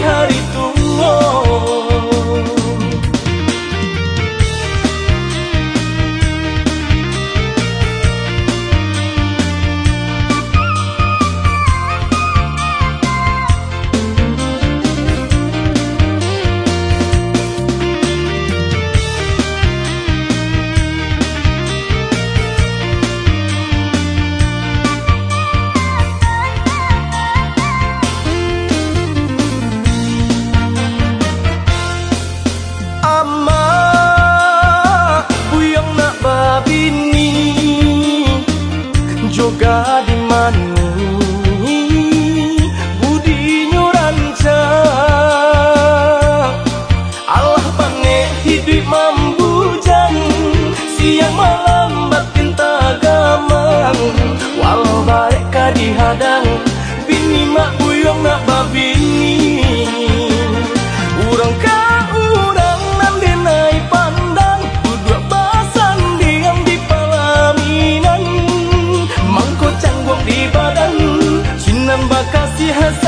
hari di manu budi nyuranca Allah pane hidup mambujan siang malam batin tagamang walau baik kadihadang bini makmu 几何？